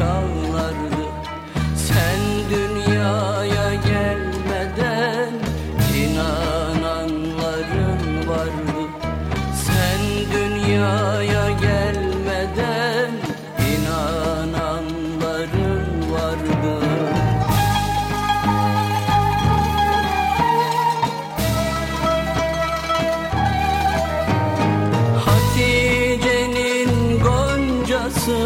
çalardı. Sen dünyaya gelmeden inananların vardı. Sen dünyaya gelmeden inananların vardı. Hatice'nin goncası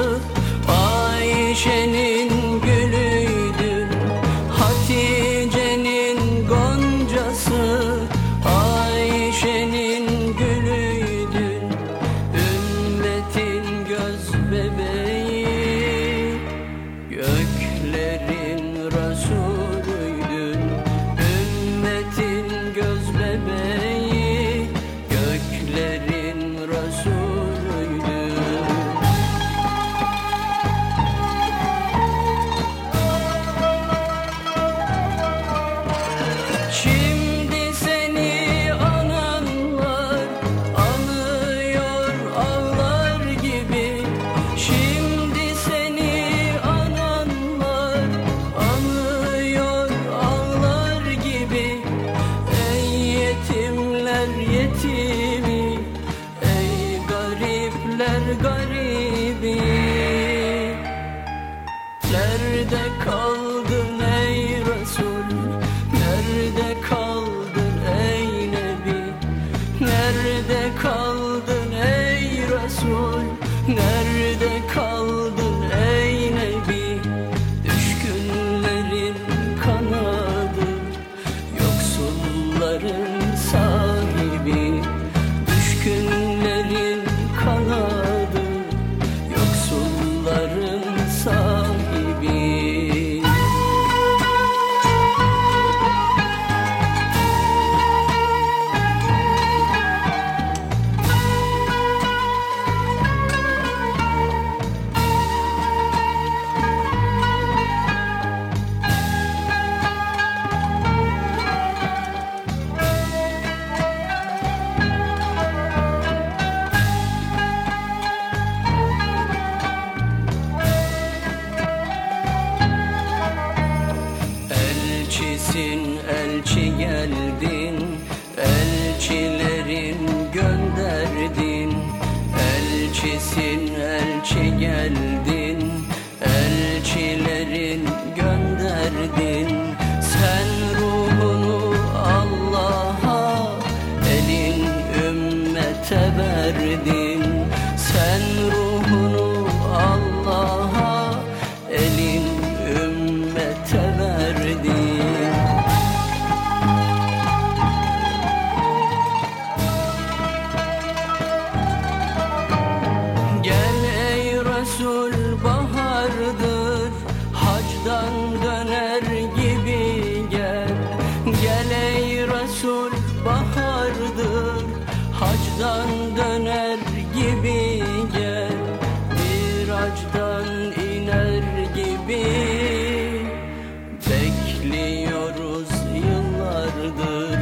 Kaderin Resul elçisin elçi geldin. Elçilerin gönderdin. Elçisin elçi geldin. usul bahardır Hacdan döner gibi gel Miracdan iner gibi. Bekliyoruz yıllardır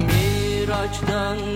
bir Miraçtan